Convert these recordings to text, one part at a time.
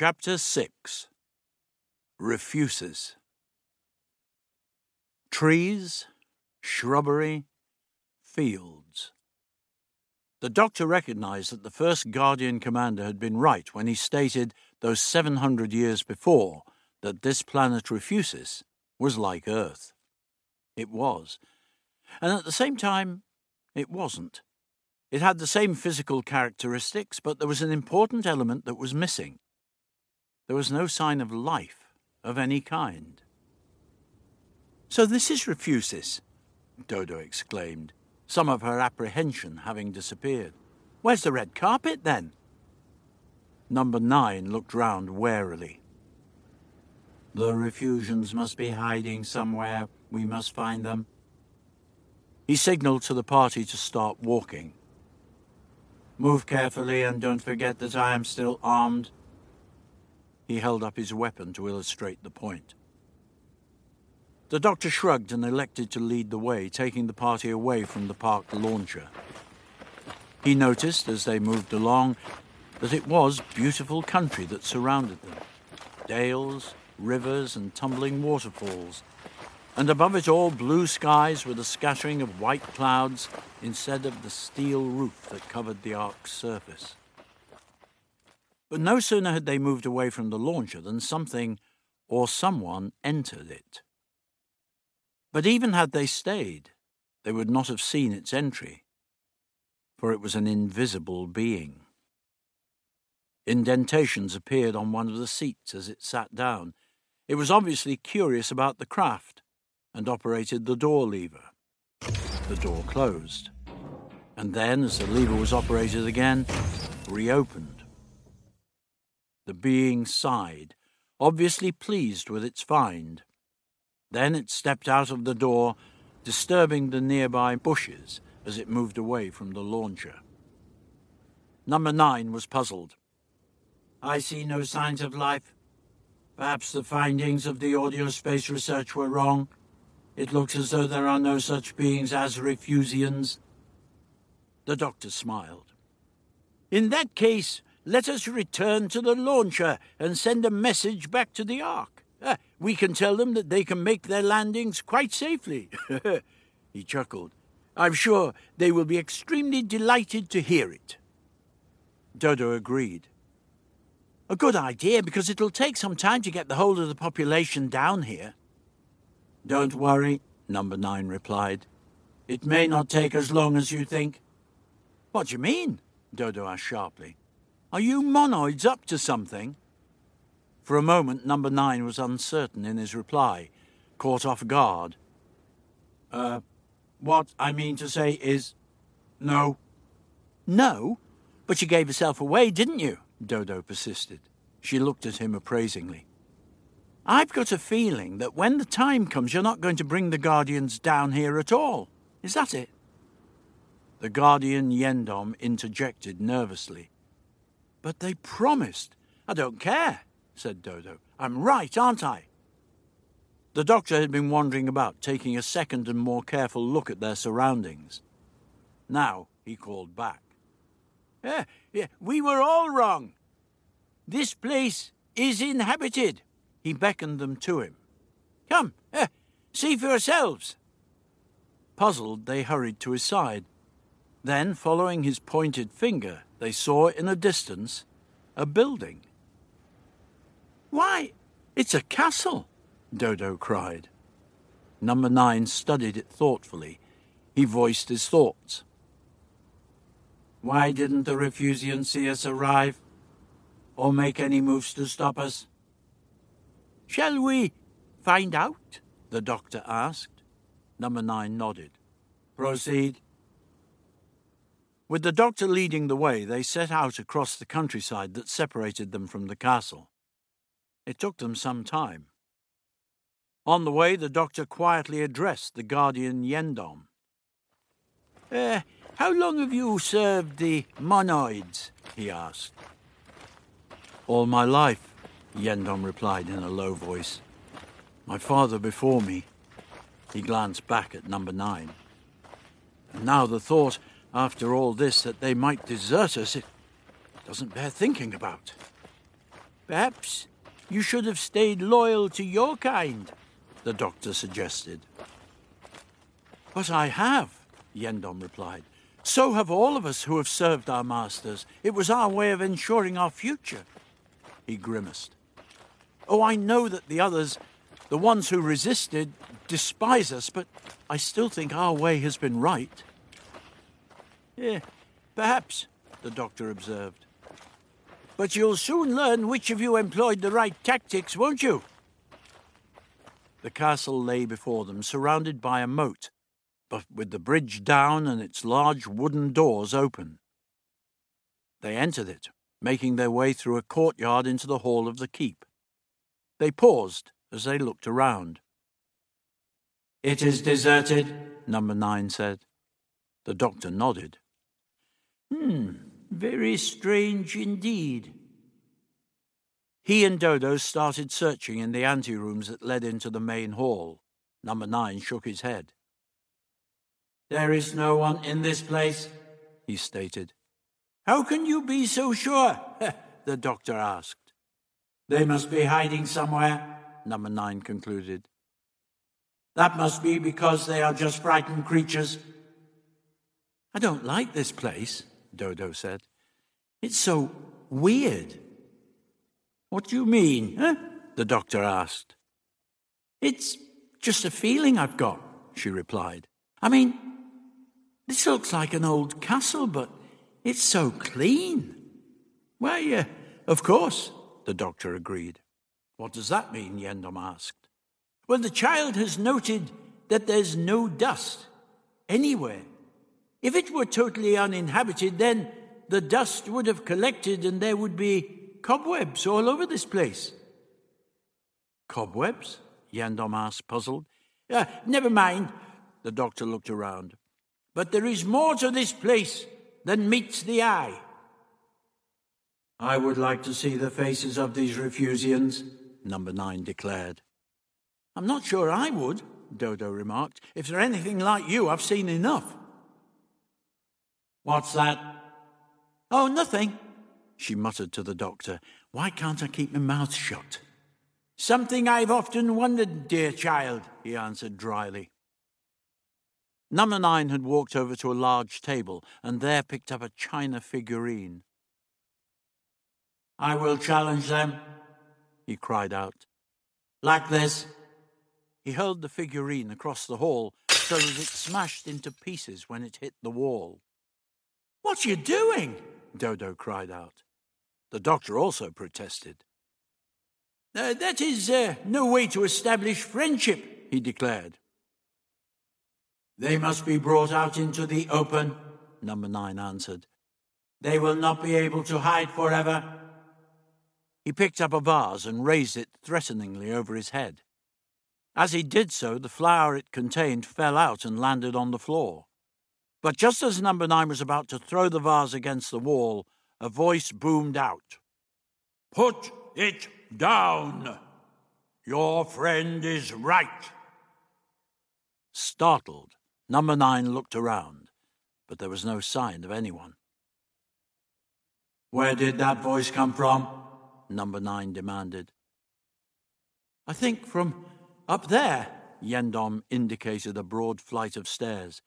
Chapter 6 Refusis Trees, shrubbery, fields. The doctor recognized that the first Guardian commander had been right when he stated, those 700 years before, that this planet Refusis was like Earth. It was. And at the same time, it wasn't. It had the same physical characteristics, but there was an important element that was missing. There was no sign of life of any kind. So this is Refusis, Dodo exclaimed, some of her apprehension having disappeared. Where's the red carpet, then? Number nine looked round warily. The Refusians must be hiding somewhere. We must find them. He signalled to the party to start walking. Move carefully and don't forget that I am still armed. He held up his weapon to illustrate the point. The doctor shrugged and elected to lead the way, taking the party away from the parked launcher. He noticed, as they moved along, that it was beautiful country that surrounded them dales, rivers, and tumbling waterfalls, and above it all blue skies with a scattering of white clouds instead of the steel roof that covered the ark's surface. But no sooner had they moved away from the launcher than something or someone entered it. But even had they stayed, they would not have seen its entry, for it was an invisible being. Indentations appeared on one of the seats as it sat down. It was obviously curious about the craft and operated the door lever. The door closed, and then, as the lever was operated again, reopened. The being sighed, obviously pleased with its find. Then it stepped out of the door, disturbing the nearby bushes as it moved away from the launcher. Number nine was puzzled. I see no signs of life. Perhaps the findings of the audio space research were wrong. It looks as though there are no such beings as Refusians. The doctor smiled. In that case, let us return to the launcher and send a message back to the Ark. Uh, we can tell them that they can make their landings quite safely. he chuckled. I'm sure they will be extremely delighted to hear it. Dodo agreed. A good idea, because it'll take some time to get the whole of the population down here. Don't worry, Number Nine replied. It may not take as long as you think. What do you mean? Dodo asked sharply. Are you monoids up to something? For a moment, number nine was uncertain in his reply, caught off guard. Uh, what I mean to say is, no. No? But you gave yourself away, didn't you? Dodo persisted. She looked at him appraisingly. I've got a feeling that when the time comes, you're not going to bring the Guardians down here at all. Is that it? The Guardian Yendom interjected nervously. But they promised. I don't care, said Dodo. I'm right, aren't I? The doctor had been wandering about, taking a second and more careful look at their surroundings. Now he called back. Yeah, yeah, we were all wrong. This place is inhabited. He beckoned them to him. Come, eh, see for yourselves. Puzzled, they hurried to his side. Then, following his pointed finger, they saw in the distance a building. Why, it's a castle, Dodo cried. Number nine studied it thoughtfully. He voiced his thoughts. Why didn't the Refusians see us arrive? Or make any moves to stop us? Shall we find out? the doctor asked. Number nine nodded. Proceed. With the doctor leading the way, they set out across the countryside that separated them from the castle. It took them some time. On the way, the doctor quietly addressed the guardian Yendom. Uh, how long have you served the monoids? he asked. All my life, Yendom replied in a low voice. My father before me. He glanced back at number nine. And now the thought after all this that they might desert us, it doesn't bear thinking about. Perhaps you should have stayed loyal to your kind, the doctor suggested. But I have, Yendom replied. So have all of us who have served our masters. It was our way of ensuring our future. He grimaced. Oh, I know that the others, the ones who resisted, despise us, but I still think our way has been right. Yeah, perhaps, the doctor observed. But you'll soon learn which of you employed the right tactics, won't you? The castle lay before them, surrounded by a moat, but with the bridge down and its large wooden doors open. They entered it, making their way through a courtyard into the hall of the keep. They paused as they looked around. It is deserted, number nine said. The doctor nodded. Hmm, very strange indeed. He and Dodo started searching in the anterooms that led into the main hall. Number nine shook his head. There is no one in this place, he stated. How can you be so sure? the doctor asked. They must be hiding somewhere, number nine concluded. That must be because they are just frightened creatures. I don't like this place, Dodo said. It's so weird. What do you mean, huh? the doctor asked. It's just a feeling I've got, she replied. I mean, this looks like an old castle, but it's so clean. Why, uh, of course, the doctor agreed. What does that mean? Yendom asked. Well, the child has noted that there's no dust anywhere. If it were totally uninhabited, then the dust would have collected and there would be cobwebs all over this place. Cobwebs? Yendom asked, puzzled. Uh, never mind. The doctor looked around. But there is more to this place than meets the eye. I would like to see the faces of these refusians, number nine declared. I'm not sure I would, Dodo remarked. If they're anything like you, I've seen enough. What's that? Oh, nothing, she muttered to the doctor. Why can't I keep my mouth shut? Something I've often wondered, dear child, he answered dryly. Number nine had walked over to a large table and there picked up a china figurine. I will challenge them, he cried out. Like this. He hurled the figurine across the hall so that it smashed into pieces when it hit the wall. What are you doing? Dodo cried out. The doctor also protested. Uh, that is uh, no way to establish friendship, he declared. They must be brought out into the open, number nine answered. They will not be able to hide forever. He picked up a vase and raised it threateningly over his head. As he did so, the flower it contained fell out and landed on the floor. But just as number nine was about to throw the vase against the wall, a voice boomed out. Put it down! Your friend is right. Startled, Number nine looked around, but there was no sign of anyone. Where did that voice come from? Number nine demanded. I think from up there, Yendom indicated a broad flight of stairs.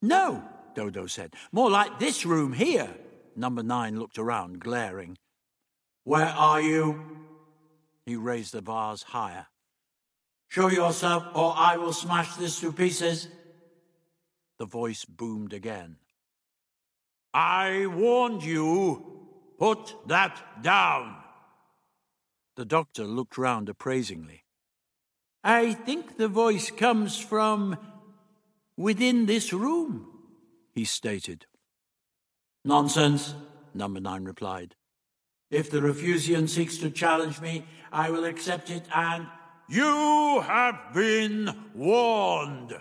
No, Dodo said. More like this room here. Number nine looked around, glaring. Where are you? He raised the vase higher. Show yourself, or I will smash this to pieces. The voice boomed again. I warned you. Put that down. The doctor looked round appraisingly. I think the voice comes from within this room, he stated. Nonsense, number nine replied. If the refusian seeks to challenge me, I will accept it and. You have been warned,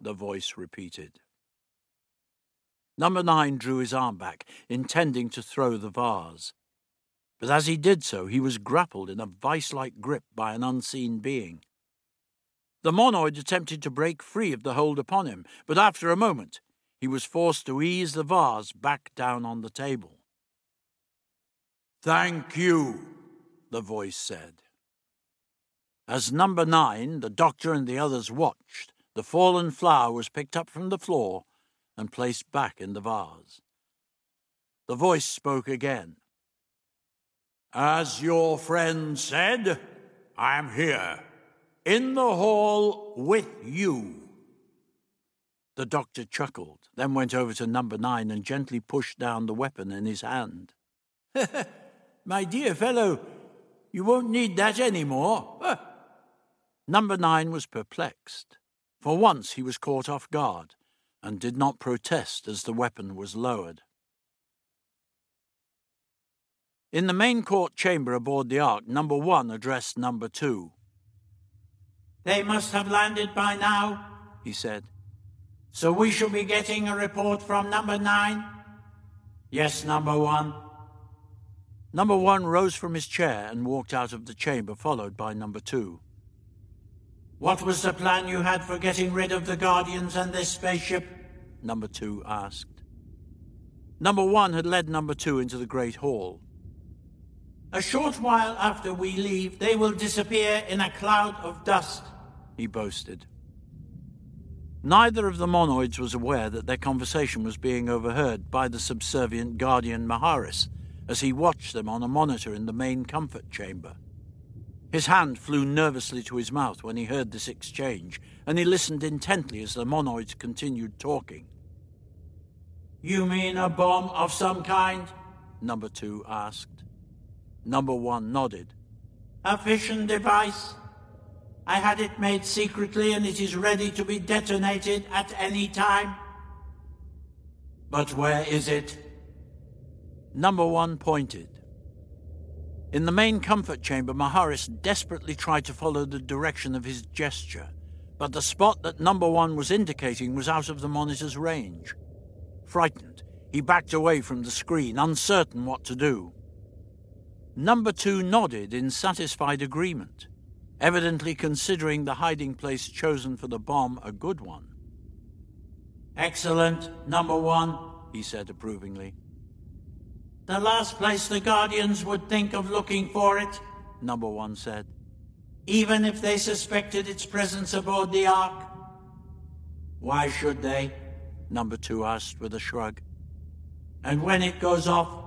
the voice repeated. Number nine drew his arm back, intending to throw the vase. But as he did so, he was grappled in a vice like grip by an unseen being. The monoid attempted to break free of the hold upon him, but after a moment, he was forced to ease the vase back down on the table. Thank you, the voice said. As number nine, the doctor and the others watched, the fallen flower was picked up from the floor and placed back in the vase. The voice spoke again. As your friend said, I am here, in the hall with you. The doctor chuckled, then went over to number nine and gently pushed down the weapon in his hand. My dear fellow, you won't need that any more. number nine was perplexed. For once he was caught off guard and did not protest as the weapon was lowered. In the main court chamber aboard the Ark, number one addressed number two. They must have landed by now, he said. So we shall be getting a report from number nine? Yes, number one. Number one rose from his chair and walked out of the chamber, followed by number two. What was the plan you had for getting rid of the Guardians and this spaceship? Number two asked. Number one had led number two into the Great Hall. A short while after we leave, they will disappear in a cloud of dust, he boasted. Neither of the monoids was aware that their conversation was being overheard by the subservient guardian Maharis as he watched them on a monitor in the main comfort chamber. His hand flew nervously to his mouth when he heard this exchange, and he listened intently as the monoids continued talking. You mean a bomb of some kind? Number two asked. Number one nodded. A fission device? I had it made secretly and it is ready to be detonated at any time. But where is it? Number one pointed. In the main comfort chamber, Maharis desperately tried to follow the direction of his gesture, but the spot that number one was indicating was out of the monitor's range. Frightened, he backed away from the screen, uncertain what to do. Number two nodded in satisfied agreement evidently considering the hiding place chosen for the bomb a good one. Excellent, number one, he said approvingly. The last place the Guardians would think of looking for it, number one said. Even if they suspected its presence aboard the Ark. Why should they? Number two asked with a shrug. And when it goes off,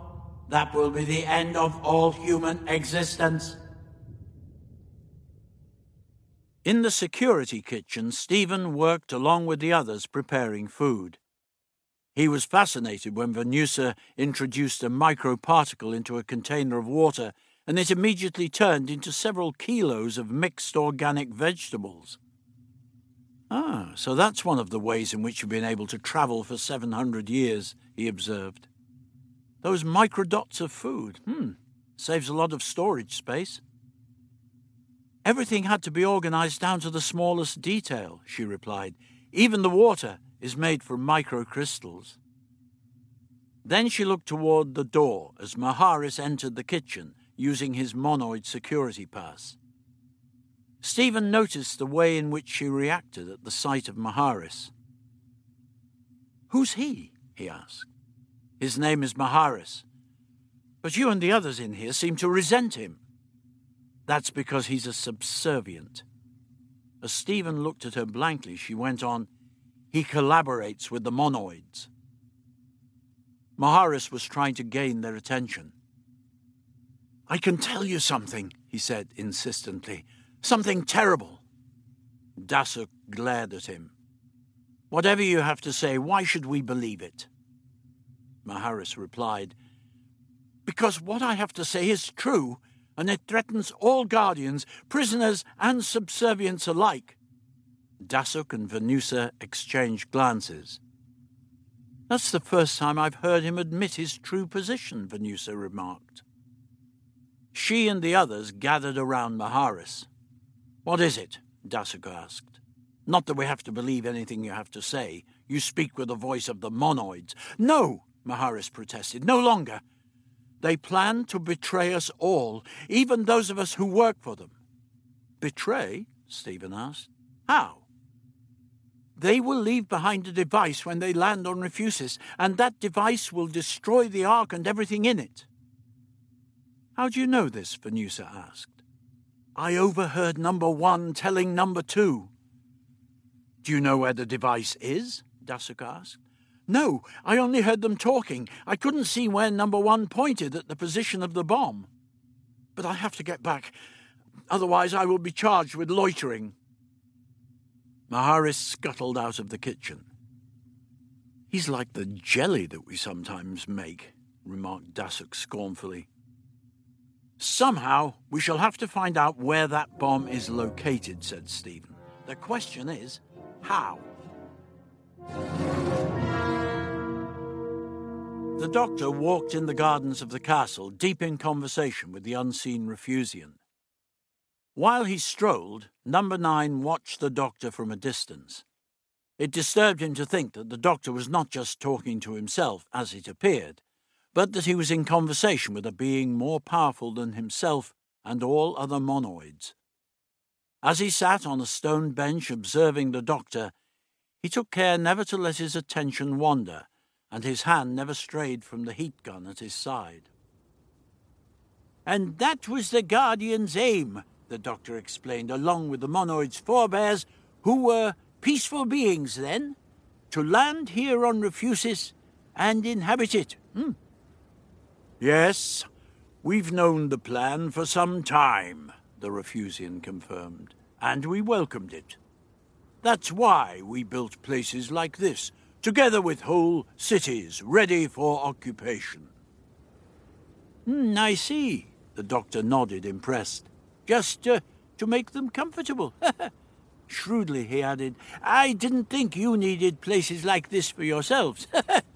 that will be the end of all human existence. In the security kitchen, Stephen worked along with the others preparing food. He was fascinated when Venussa introduced a microparticle into a container of water and it immediately turned into several kilos of mixed organic vegetables. Ah, so that's one of the ways in which you've been able to travel for 700 years, he observed. Those microdots of food, hmm, saves a lot of storage space. Everything had to be organized down to the smallest detail, she replied. Even the water is made from microcrystals. Then she looked toward the door as Maharis entered the kitchen using his monoid security pass. Stephen noticed the way in which she reacted at the sight of Maharis. Who's he? he asked. His name is Maharis. But you and the others in here seem to resent him. That's because he's a subservient. As Stephen looked at her blankly, she went on, He collaborates with the monoids. Maharis was trying to gain their attention. I can tell you something, he said insistently. Something terrible. Dassuk glared at him. Whatever you have to say, why should we believe it? Maharis replied, Because what I have to say is true, and it threatens all guardians, prisoners, and subservients alike. Dassuk and Venussa exchanged glances. That's the first time I've heard him admit his true position, Venussa remarked. She and the others gathered around Maharis. What is it? Dassuk asked. Not that we have to believe anything you have to say. You speak with the voice of the monoids. No, Maharis protested. No longer. They plan to betray us all, even those of us who work for them. Betray? Stephen asked. How? They will leave behind a device when they land on Refusis, and that device will destroy the Ark and everything in it. How do you know this? Venussa asked. I overheard number one telling number two. Do you know where the device is? Dassuk asked. No, I only heard them talking. I couldn't see where number one pointed at the position of the bomb. But I have to get back. Otherwise, I will be charged with loitering. Maharis scuttled out of the kitchen. He's like the jelly that we sometimes make, remarked Dassuk scornfully. Somehow, we shall have to find out where that bomb is located, said Stephen. The question is, how? The doctor walked in the gardens of the castle, deep in conversation with the unseen Refusian. While he strolled, number nine watched the doctor from a distance. It disturbed him to think that the doctor was not just talking to himself, as it appeared, but that he was in conversation with a being more powerful than himself and all other monoids. As he sat on a stone bench observing the doctor, he took care never to let his attention wander, and his hand never strayed from the heat gun at his side. And that was the Guardian's aim, the doctor explained, along with the monoid's forebears, who were peaceful beings then, to land here on Refusis and inhabit it. Hmm? Yes, we've known the plan for some time, the Refusian confirmed, and we welcomed it. That's why we built places like this, together with whole cities ready for occupation. Mm, I see, the doctor nodded, impressed. Just uh, to make them comfortable. Shrewdly, he added, I didn't think you needed places like this for yourselves.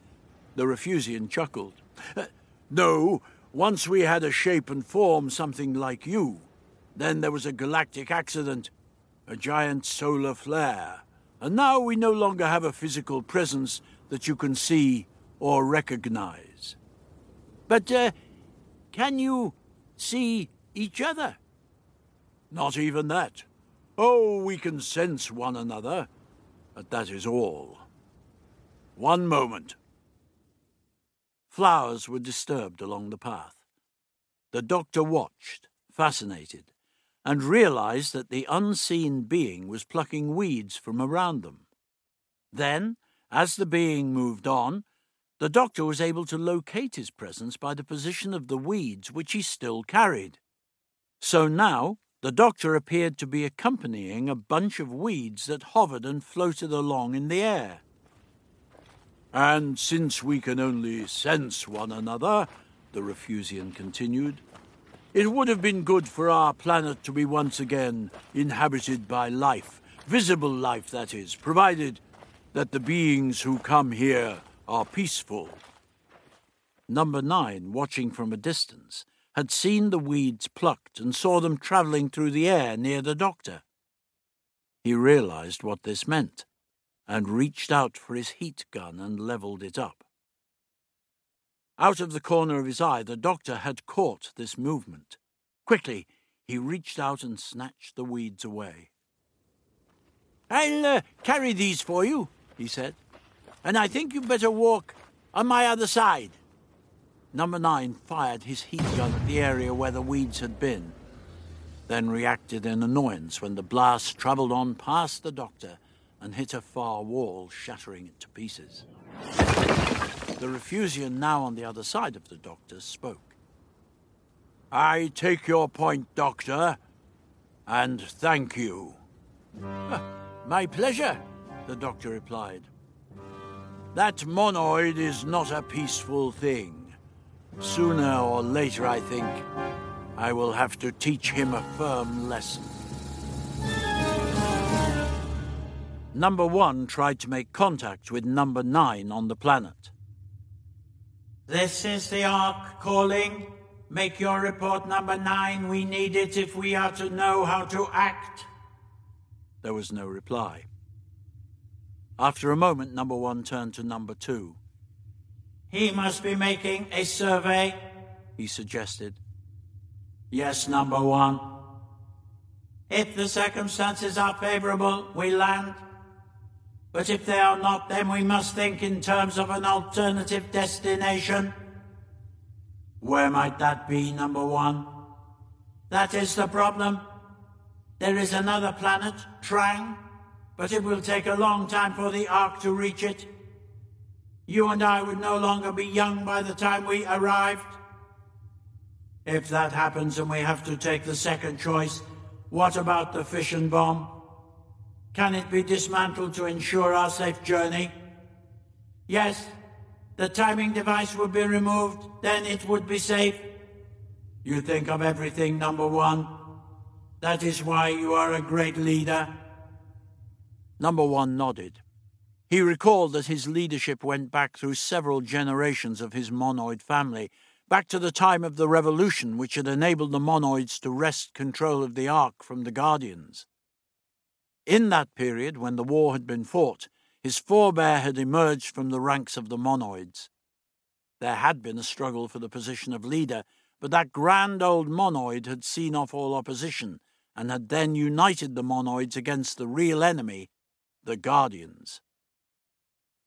the Refusian chuckled. Uh, no, once we had a shape and form something like you. Then there was a galactic accident, a giant solar flare, and now we no longer have a physical presence that you can see or recognize. But, uh, can you see each other? Not even that. Oh, we can sense one another, but that is all. One moment. Flowers were disturbed along the path. The doctor watched, fascinated, and realized that the unseen being was plucking weeds from around them. Then, as the being moved on, the doctor was able to locate his presence by the position of the weeds which he still carried. So now, the doctor appeared to be accompanying a bunch of weeds that hovered and floated along in the air. And since we can only sense one another, the Refusian continued, it would have been good for our planet to be once again inhabited by life, visible life, that is, provided that the beings who come here are peaceful. Number nine, watching from a distance, had seen the weeds plucked and saw them travelling through the air near the doctor. He realized what this meant and reached out for his heat gun and levelled it up. Out of the corner of his eye, the doctor had caught this movement. Quickly, he reached out and snatched the weeds away. I'll uh, carry these for you, he said, and I think you'd better walk on my other side. Number nine fired his heat gun at the area where the weeds had been, then reacted in annoyance when the blast travelled on past the doctor and hit a far wall, shattering it to pieces. The Refusian, now on the other side of the doctor, spoke. I take your point, Doctor, and thank you. My pleasure, the doctor replied. That monoid is not a peaceful thing. Sooner or later, I think, I will have to teach him a firm lesson. Number one tried to make contact with number nine on the planet. This is the Ark calling. Make your report, number nine. We need it if we are to know how to act. There was no reply. After a moment, number one turned to number two. He must be making a survey, he suggested. Yes, number one. If the circumstances are favorable, we land. But if they are not, then we must think in terms of an alternative destination. Where might that be, number one? That is the problem. There is another planet, Trang, but it will take a long time for the Ark to reach it. You and I would no longer be young by the time we arrived. If that happens and we have to take the second choice, what about the fission bomb? Can it be dismantled to ensure our safe journey? Yes, the timing device would be removed, then it would be safe. You think of everything, number one. That is why you are a great leader. Number one nodded. He recalled that his leadership went back through several generations of his monoid family, back to the time of the revolution which had enabled the monoids to wrest control of the Ark from the Guardians. In that period, when the war had been fought, his forebear had emerged from the ranks of the monoids. There had been a struggle for the position of leader, but that grand old monoid had seen off all opposition and had then united the monoids against the real enemy, the Guardians.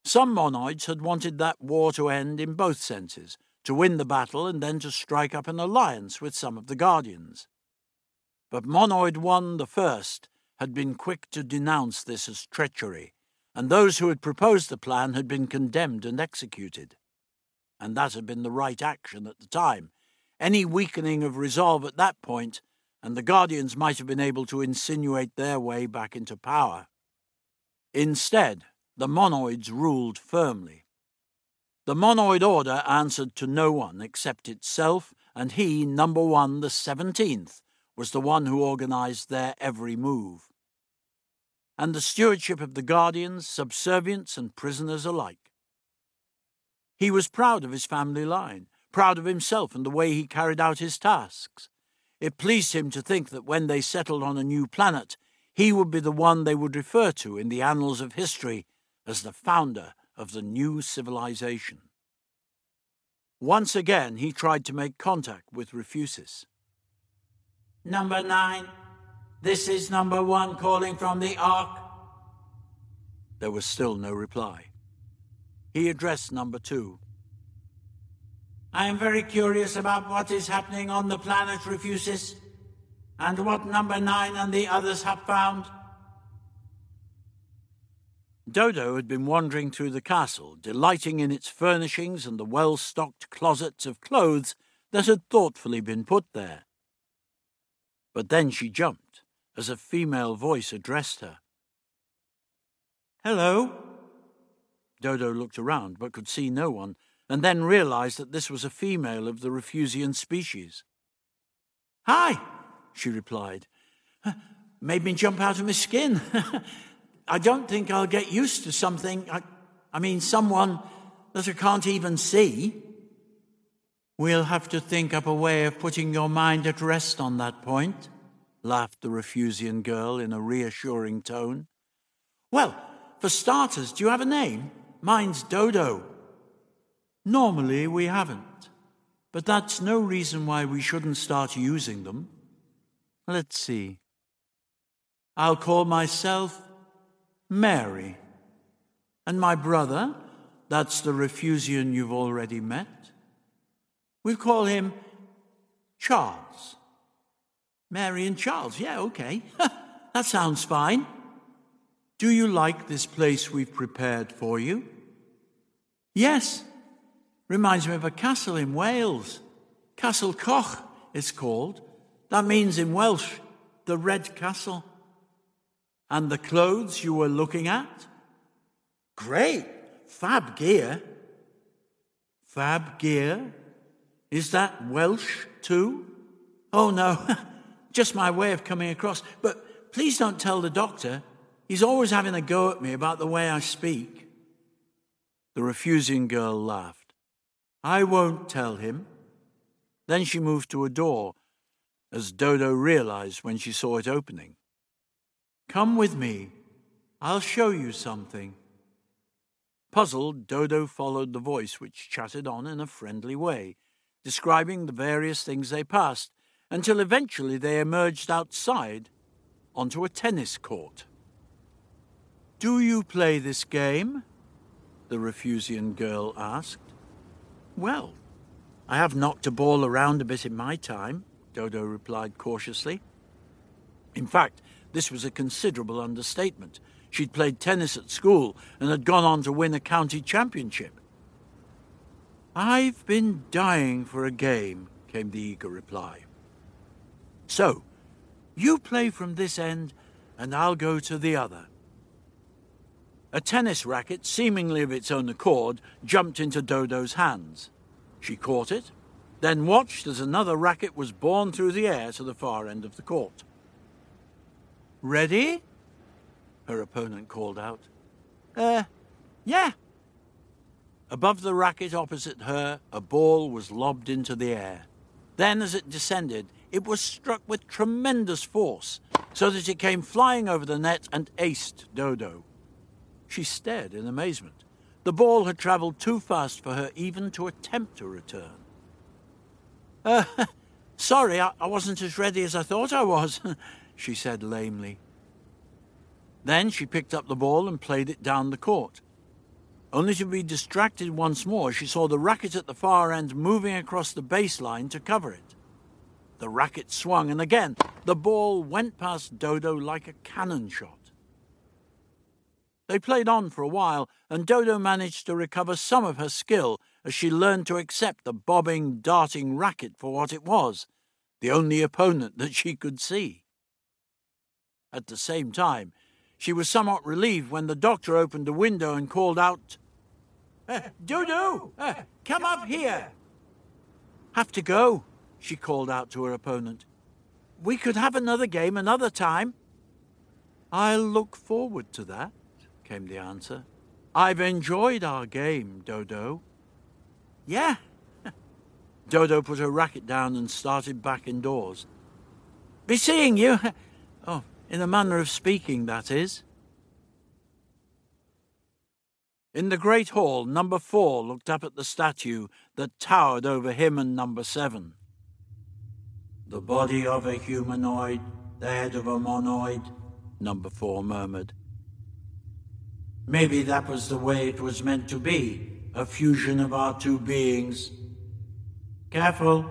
Some monoids had wanted that war to end in both senses, to win the battle and then to strike up an alliance with some of the Guardians. But Monoid One the First had been quick to denounce this as treachery, and those who had proposed the plan had been condemned and executed. And that had been the right action at the time. Any weakening of resolve at that point, and the Guardians might have been able to insinuate their way back into power. Instead, the monoids ruled firmly. The monoid order answered to no one except itself, and he, number one, the seventeenth, was the one who organized their every move. And the stewardship of the guardians, subservients, and prisoners alike. He was proud of his family line, proud of himself and the way he carried out his tasks. It pleased him to think that when they settled on a new planet, he would be the one they would refer to in the annals of history as the founder of the new civilization. Once again, he tried to make contact with Refusis. Number nine, this is number one calling from the Ark. There was still no reply. He addressed number two. I am very curious about what is happening on the planet Refusis and what number nine and the others have found. Dodo had been wandering through the castle, delighting in its furnishings and the well stocked closets of clothes that had thoughtfully been put there. But then she jumped as a female voice addressed her. Hello? Dodo looked around but could see no one, and then realized that this was a female of the Refusian species. Hi, she replied. Made me jump out of my skin. I don't think I'll get used to something. I, I mean, someone that I can't even see. We'll have to think up a way of putting your mind at rest on that point, laughed the Refusian girl in a reassuring tone. Well, for starters, do you have a name? Mine's Dodo. Normally we haven't, but that's no reason why we shouldn't start using them. Let's see. I'll call myself Mary. And my brother, that's the Refusian you've already met. We'll call him Charles. Mary and Charles, yeah, okay. that sounds fine. Do you like this place we've prepared for you? Yes. Reminds me of a castle in Wales. Castle Coch, it's called. That means in Welsh, the Red Castle. And the clothes you were looking at? Great. Fab gear. Fab gear? Is that Welsh too? Oh, no. Just my way of coming across. But please don't tell the doctor. He's always having a go at me about the way I speak. The Refusian girl laughed. I won't tell him. Then she moved to a door as Dodo realized when she saw it opening. Come with me. I'll show you something. Puzzled, Dodo followed the voice which chatted on in a friendly way, describing the various things they passed, until eventually they emerged outside onto a tennis court. Do you play this game? The Refusian girl asked. Well, I have knocked a ball around a bit in my time, Dodo replied cautiously. In fact, this was a considerable understatement. She'd played tennis at school and had gone on to win a county championship. I've been dying for a game, came the eager reply. So, you play from this end, and I'll go to the other. A tennis racket, seemingly of its own accord, jumped into Dodo's hands. She caught it, then watched as another racket was borne through the air to the far end of the court. Ready? Her opponent called out. Uh, yeah. Above the racket opposite her, a ball was lobbed into the air. Then, as it descended, it was struck with tremendous force, so that it came flying over the net and aced Dodo. She stared in amazement. The ball had travelled too fast for her even to attempt a return. Uh, sorry, I, I wasn't as ready as I thought I was, she said lamely. Then she picked up the ball and played it down the court. Only to be distracted once more, she saw the racket at the far end moving across the baseline to cover it. The racket swung, and again the ball went past Dodo like a cannon shot. They played on for a while, and Dodo managed to recover some of her skill as she learned to accept the bobbing, darting racket for what it was the only opponent that she could see. At the same time, she was somewhat relieved when the doctor opened a window and called out, Dodo, uh, come up here. Have to go, she called out to her opponent. We could have another game another time. I'll look forward to that, came the answer. I've enjoyed our game, Dodo. Yeah. Dodo put her racket down and started back indoors. Be seeing you. Oh, in a manner of speaking, that is. In the great hall, number four looked up at the statue that towered over him and number seven. The body of a humanoid, the head of a monoid, number four murmured. Maybe that was the way it was meant to be, a fusion of our two beings. Careful,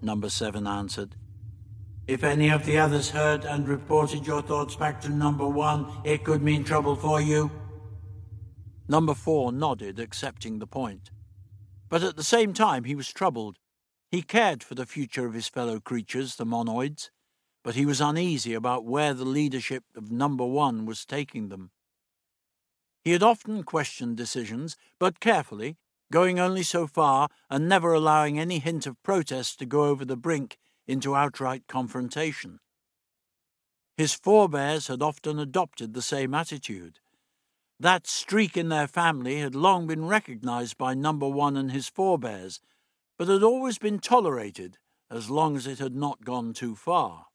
number seven answered. If any of the others heard and reported your thoughts back to number one, it could mean trouble for you. Number four nodded, accepting the point. But at the same time, he was troubled. He cared for the future of his fellow creatures, the monoids, but he was uneasy about where the leadership of number one was taking them. He had often questioned decisions, but carefully, going only so far and never allowing any hint of protest to go over the brink into outright confrontation. His forebears had often adopted the same attitude. That streak in their family had long been recognized by number one and his forebears, but had always been tolerated as long as it had not gone too far.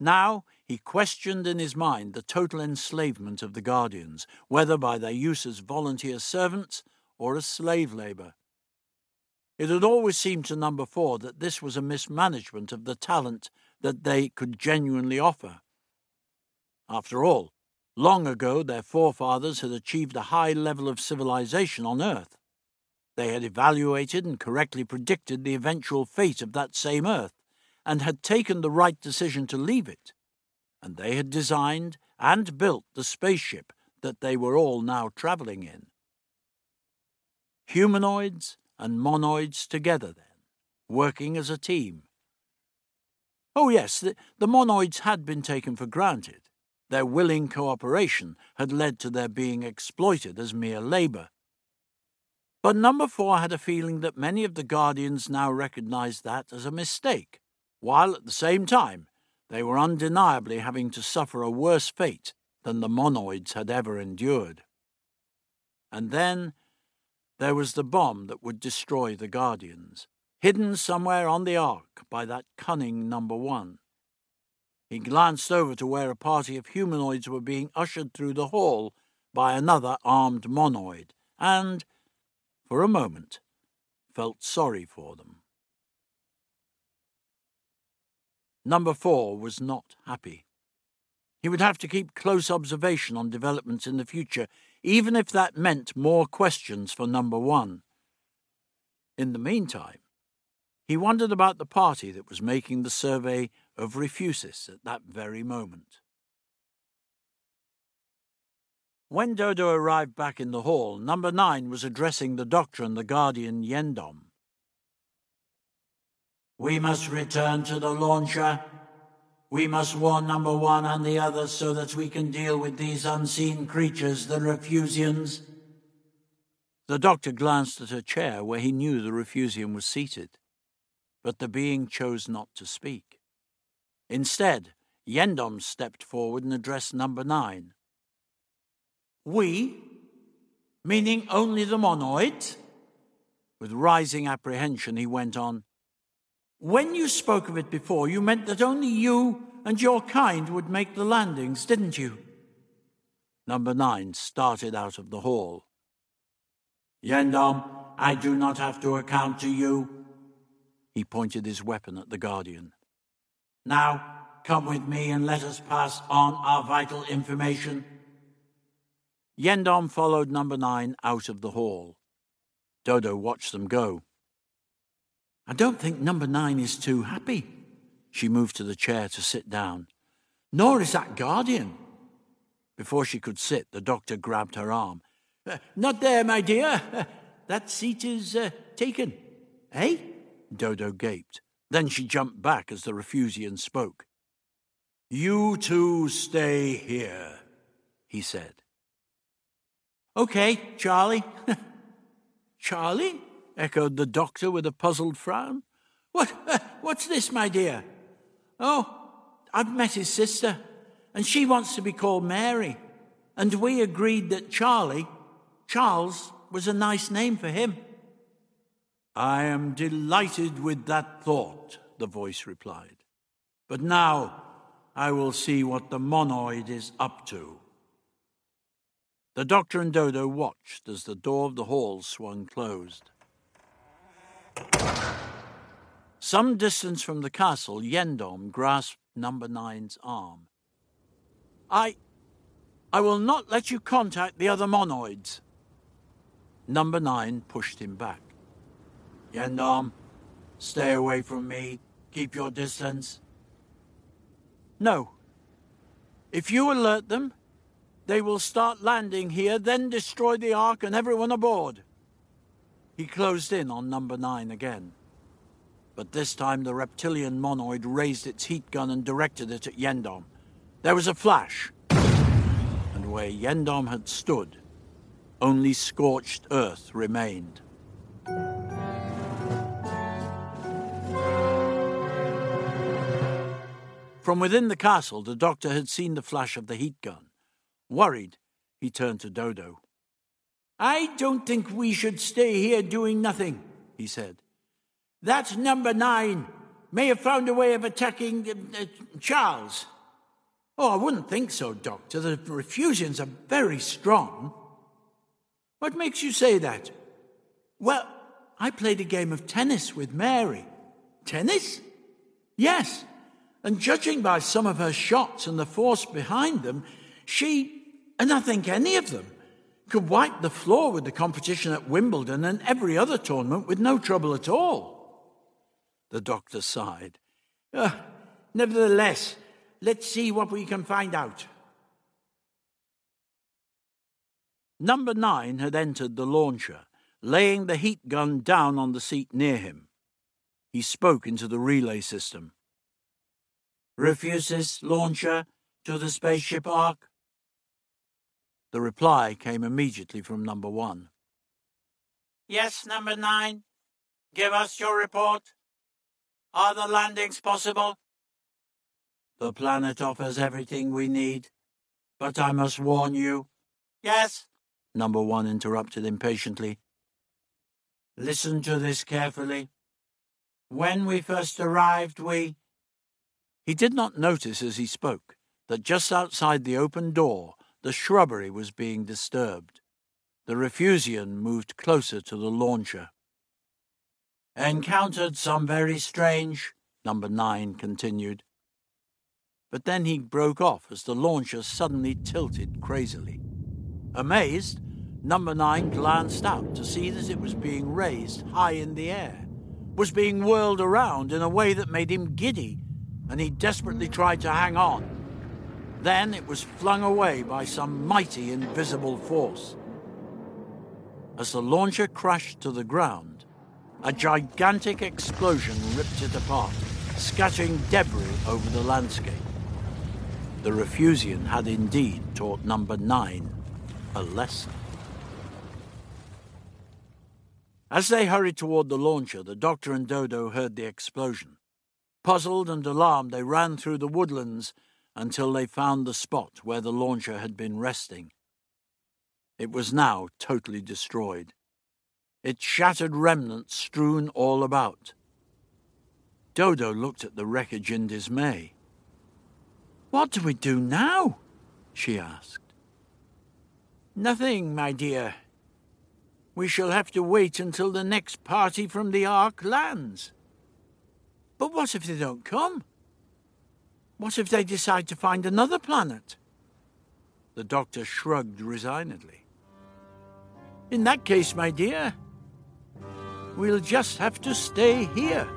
Now he questioned in his mind the total enslavement of the Guardians, whether by their use as volunteer servants or as slave labour. It had always seemed to Number Four that this was a mismanagement of the talent that they could genuinely offer. After all, long ago their forefathers had achieved a high level of civilization on Earth. They had evaluated and correctly predicted the eventual fate of that same Earth, and had taken the right decision to leave it. And they had designed and built the spaceship that they were all now travelling in. Humanoids and monoids together, then, working as a team. Oh, yes, the, the monoids had been taken for granted. Their willing cooperation had led to their being exploited as mere labour. But Number Four had a feeling that many of the Guardians now recognized that as a mistake, while at the same time they were undeniably having to suffer a worse fate than the monoids had ever endured. And then there was the bomb that would destroy the Guardians, hidden somewhere on the Ark by that cunning number one. He glanced over to where a party of humanoids were being ushered through the hall by another armed monoid, and, for a moment, felt sorry for them. Number four was not happy. He would have to keep close observation on developments in the future even if that meant more questions for number one. In the meantime, he wondered about the party that was making the survey of Refusis at that very moment. When Dodo arrived back in the hall, number nine was addressing the doctor and the guardian Yendom. We must return to the launcher. We must warn number one and the others so that we can deal with these unseen creatures, the Refusians. The doctor glanced at a chair where he knew the Refusian was seated, but the being chose not to speak. Instead, Yendom stepped forward and addressed number nine. We? Meaning only the monoid? With rising apprehension, he went on. When you spoke of it before, you meant that only you and your kind would make the landings, didn't you? Number nine started out of the hall. Yendom, I do not have to account to you. He pointed his weapon at the Guardian. Now, come with me and let us pass on our vital information. Yendom followed number nine out of the hall. Dodo watched them go. I don't think number nine is too happy. She moved to the chair to sit down. Nor is that guardian. Before she could sit, the doctor grabbed her arm. Uh, not there, my dear. That seat is uh, taken. Eh? Dodo gaped. Then she jumped back as the Refusian spoke. You two stay here, he said. Okay, Charlie. Charlie? echoed the doctor with a puzzled frown. What, uh, what's this, my dear? Oh, I've met his sister, and she wants to be called Mary. And we agreed that Charlie, Charles, was a nice name for him. I am delighted with that thought, the voice replied. But now I will see what the monoid is up to. The doctor and Dodo watched as the door of the hall swung closed. Some distance from the castle, Yendom grasped number nine's arm. I. I will not let you contact the other monoids. Number nine pushed him back. Yendom, stay away from me. Keep your distance. No. If you alert them, they will start landing here, then destroy the Ark and everyone aboard. He closed in on number nine again. But this time the reptilian monoid raised its heat gun and directed it at Yendom. There was a flash, and where Yendom had stood, only scorched earth remained. From within the castle, the doctor had seen the flash of the heat gun. Worried, he turned to Dodo. I don't think we should stay here doing nothing, he said. That number nine may have found a way of attacking uh, uh, Charles. Oh, I wouldn't think so, Doctor. The Refusians are very strong. What makes you say that? Well, I played a game of tennis with Mary. Tennis? Yes. And judging by some of her shots and the force behind them, she, and I think any of them, could wipe the floor with the competition at Wimbledon and every other tournament with no trouble at all. The doctor sighed. Uh, nevertheless, let's see what we can find out. Number nine had entered the launcher, laying the heat gun down on the seat near him. He spoke into the relay system. Refusis launcher to the spaceship Ark. The reply came immediately from number one. Yes, number nine. Give us your report. Are the landings possible? The planet offers everything we need, but I must warn you. Yes, number one interrupted impatiently. Listen to this carefully. When we first arrived, we. He did not notice as he spoke that just outside the open door the shrubbery was being disturbed. The Refusian moved closer to the launcher. Encountered some very strange, number nine continued. But then he broke off as the launcher suddenly tilted crazily. Amazed, Number 9 glanced out to see that it was being raised high in the air, was being whirled around in a way that made him giddy, and he desperately tried to hang on. Then it was flung away by some mighty invisible force. As the launcher crashed to the ground, a gigantic explosion ripped it apart, scattering debris over the landscape. The Refusian had indeed taught number nine a lesson. As they hurried toward the launcher, the doctor and Dodo heard the explosion. Puzzled and alarmed, they ran through the woodlands until they found the spot where the launcher had been resting. It was now totally destroyed, its shattered remnants strewn all about. Dodo looked at the wreckage in dismay. What do we do now? she asked. Nothing, my dear. We shall have to wait until the next party from the Ark lands. But what if they don't come? What if they decide to find another planet? The doctor shrugged resignedly. In that case, my dear, we'll just have to stay here.